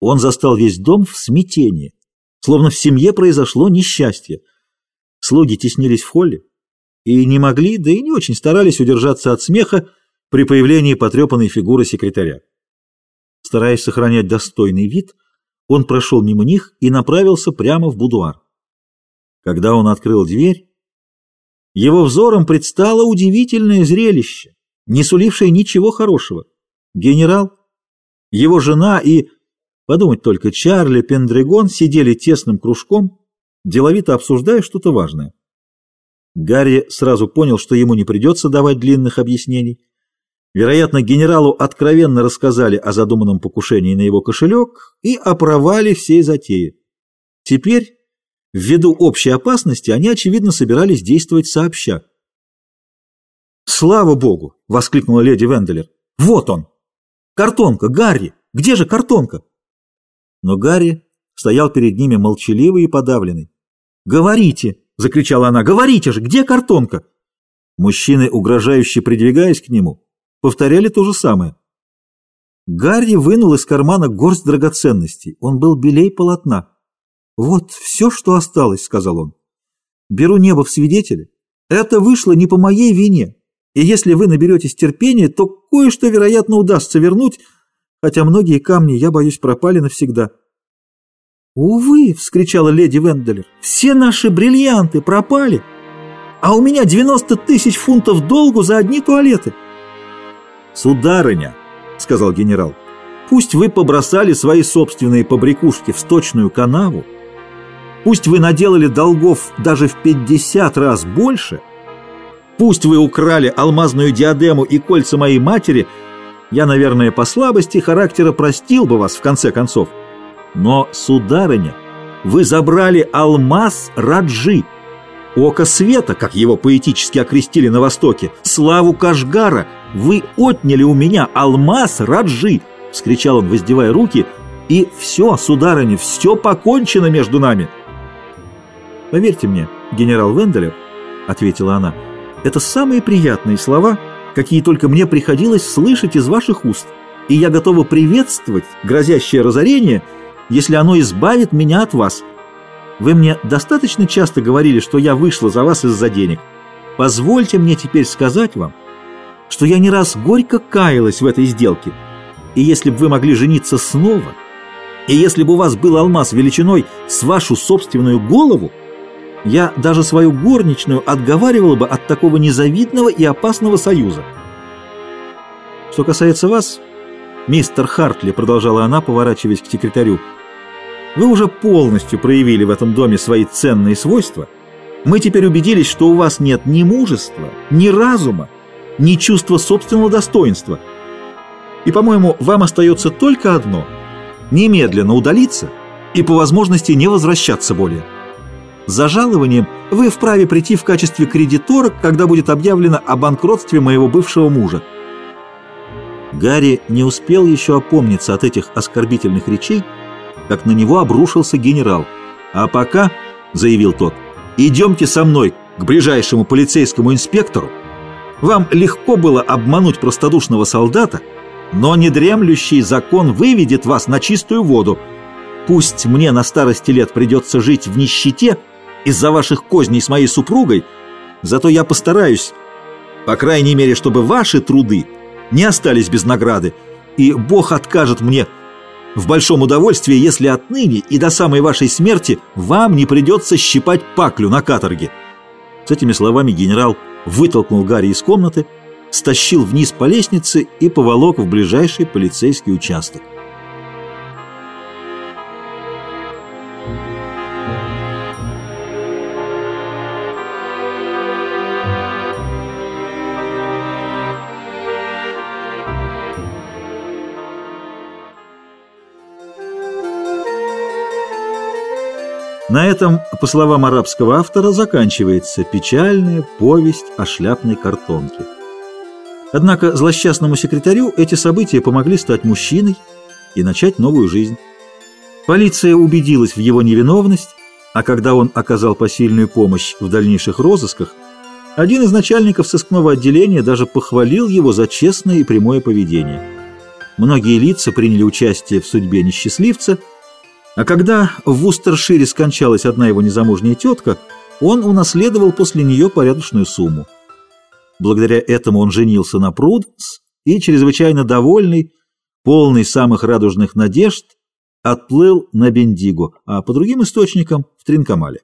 Он застал весь дом в смятении, словно в семье произошло несчастье. Слуги теснились в холле и не могли, да и не очень старались удержаться от смеха при появлении потрепанной фигуры секретаря. Стараясь сохранять достойный вид, он прошел мимо них и направился прямо в будуар. Когда он открыл дверь, его взором предстало удивительное зрелище, не сулившее ничего хорошего. Генерал, его жена и, подумать только, Чарли Пендрегон сидели тесным кружком, деловито обсуждая что-то важное. Гарри сразу понял, что ему не придется давать длинных объяснений. Вероятно, генералу откровенно рассказали о задуманном покушении на его кошелек и о провале всей затеи. Теперь, ввиду общей опасности, они, очевидно, собирались действовать сообща. «Слава богу!» — воскликнула леди Венделер. «Вот он! Картонка! Гарри! Где же картонка?» Но Гарри стоял перед ними молчаливый и подавленный. «Говорите!» — закричала она. «Говорите же! Где картонка?» Мужчины, угрожающе придвигаясь к нему, повторяли то же самое. Гарри вынул из кармана горсть драгоценностей. Он был белей полотна. «Вот все, что осталось», — сказал он. «Беру небо в свидетели. Это вышло не по моей вине. И если вы наберетесь терпения, то кое-что, вероятно, удастся вернуть, хотя многие камни, я боюсь, пропали навсегда». «Увы!» — вскричала леди Венделер. «Все наши бриллианты пропали, а у меня 90 тысяч фунтов долгу за одни туалеты». «Сударыня», — сказал генерал, — «пусть вы побросали свои собственные побрякушки в сточную канаву, пусть вы наделали долгов даже в 50 раз больше, пусть вы украли алмазную диадему и кольца моей матери, я, наверное, по слабости характера простил бы вас в конце концов. Но, сударыня, вы забрали алмаз Раджи, око света, как его поэтически окрестили на Востоке, славу Кашгара — вы отняли у меня алмаз Раджи!» — вскричал он, воздевая руки. «И все, сударыня, все покончено между нами!» «Поверьте мне, генерал Венделер», — ответила она, — «это самые приятные слова, какие только мне приходилось слышать из ваших уст, и я готова приветствовать грозящее разорение, если оно избавит меня от вас. Вы мне достаточно часто говорили, что я вышла за вас из-за денег. Позвольте мне теперь сказать вам, что я не раз горько каялась в этой сделке. И если бы вы могли жениться снова, и если бы у вас был алмаз величиной с вашу собственную голову, я даже свою горничную отговаривала бы от такого незавидного и опасного союза. Что касается вас, мистер Хартли, продолжала она, поворачиваясь к секретарю, вы уже полностью проявили в этом доме свои ценные свойства. Мы теперь убедились, что у вас нет ни мужества, ни разума, ни чувства собственного достоинства. И, по-моему, вам остается только одно – немедленно удалиться и по возможности не возвращаться более. За жалованием вы вправе прийти в качестве кредитора, когда будет объявлено о банкротстве моего бывшего мужа. Гарри не успел еще опомниться от этих оскорбительных речей, как на него обрушился генерал. «А пока», — заявил тот, — «идемте со мной к ближайшему полицейскому инспектору, вам легко было обмануть простодушного солдата, но недремлющий закон выведет вас на чистую воду. Пусть мне на старости лет придется жить в нищете из-за ваших козней с моей супругой, зато я постараюсь, по крайней мере, чтобы ваши труды не остались без награды, и Бог откажет мне в большом удовольствии, если отныне и до самой вашей смерти вам не придется щипать паклю на каторге». С этими словами генерал вытолкнул Гарри из комнаты, стащил вниз по лестнице и поволок в ближайший полицейский участок. На этом, по словам арабского автора, заканчивается печальная повесть о шляпной картонке. Однако злосчастному секретарю эти события помогли стать мужчиной и начать новую жизнь. Полиция убедилась в его невиновность, а когда он оказал посильную помощь в дальнейших розысках, один из начальников сыскного отделения даже похвалил его за честное и прямое поведение. Многие лица приняли участие в судьбе несчастливца, а когда в Вустершире скончалась одна его незамужняя тетка, он унаследовал после нее порядочную сумму. Благодаря этому он женился на Пруденс и, чрезвычайно довольный, полный самых радужных надежд, отплыл на Бендиго, а по другим источникам – в Тринкамале.